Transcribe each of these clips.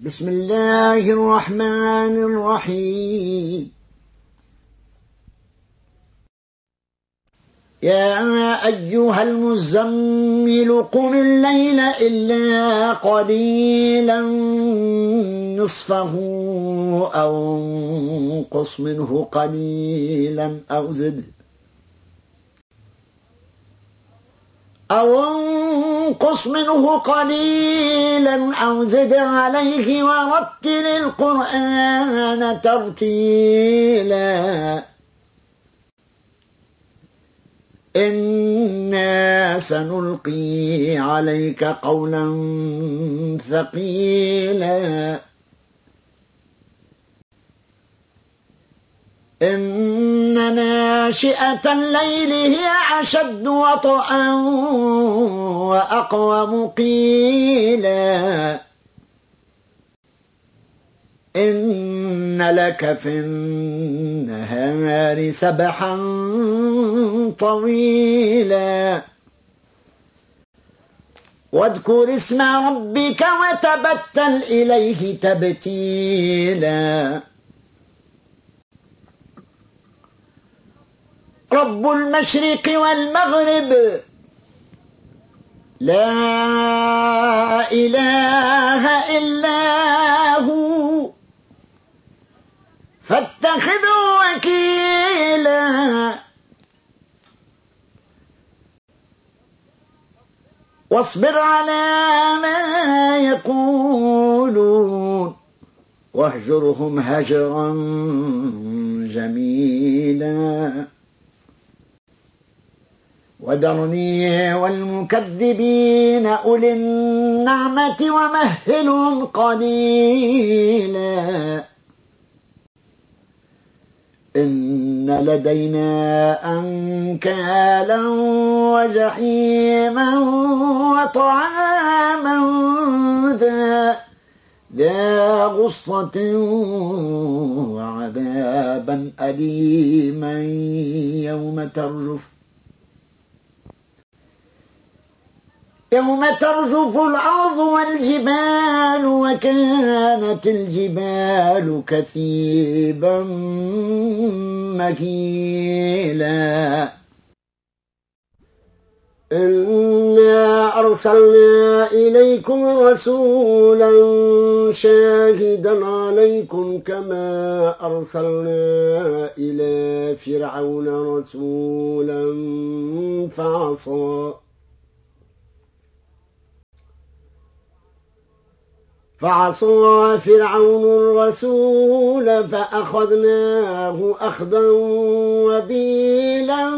بسم الله الرحمن الرحيم. يا أيها المزمل قم الليل إلا قليلا نصفه أو انقص منه قليلا أو زد. أو انقص منه قليلا أو زد عليه ورتل القرآن ترتيلا. إنا سنلقي عليك قولا ثقيلا. إن ناشئة الليل هي أشد وطئا وأقوم قيلا إن لك في النهار سبحا طويلا. واذكر اسم ربك وتبتل إليه تبتيلا. رب المشرق والمغرب. لا إله إلا هو. فاتخذوا وكيلا. واصبر على ما يقولون. واهجرهم هجرا جميلا. وذرني والمكذبين أولي النعمة ومهلهم قليلا. إن لدينا أنكالا وجحيما وطعاما ذا ذا غصة وعذابا أليما يوم ترجف يوم ترجف الأرض والجبال وكانت الجبال كثيبا مكيلا إنا أرسلنا إليكم رسولا شاهدا عليكم كما أرسلنا إلى فرعون رسولا فعصى. فعصى فرعون الرسول فأخذناه أخذا وبيلا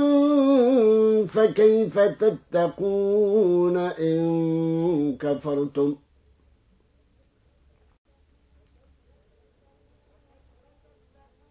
فكيف تتقون إن كفرتم؟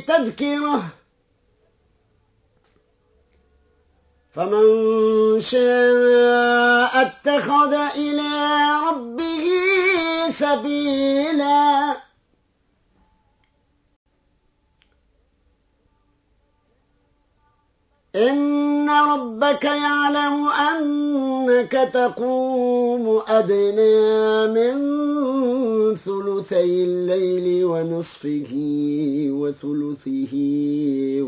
تذكرة. فمن شاء اتخذ إلى ربه سبيلا. إن ربك يعلم أنك تقوم أدنى من ثلثي الليل ونصفه وثلثه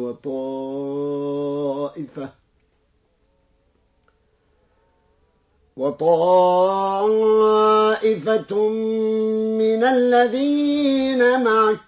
وطائفة وطائفة من الذين معك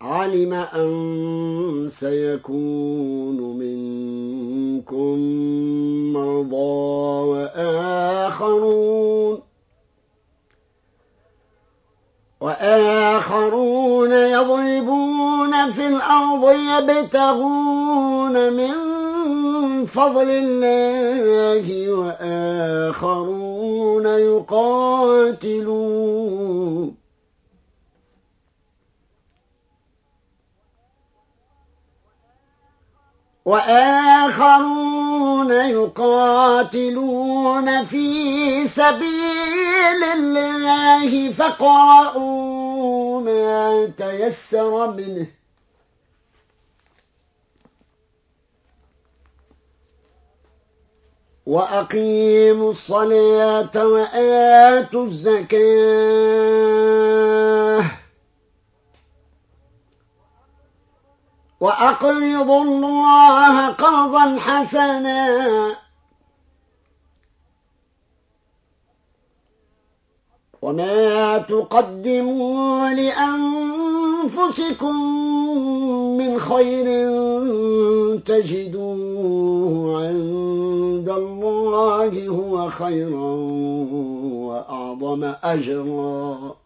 علم أن سيكون منكم مرضى وآخرون. وآخرون يضربون في الأرض يبتغون من فضل الله وآخرون يقاتلون. وآخرون يقاتلون في سبيل الله فقرأوا ما تيسر منه. وأقيموا الصلاة وآتوا الزكاة. وأقرضوا الله قرضا حسنا. وما تقدموا لأنفسكم من خير تجدوه عند الله هو خيرا وأعظم أجرا.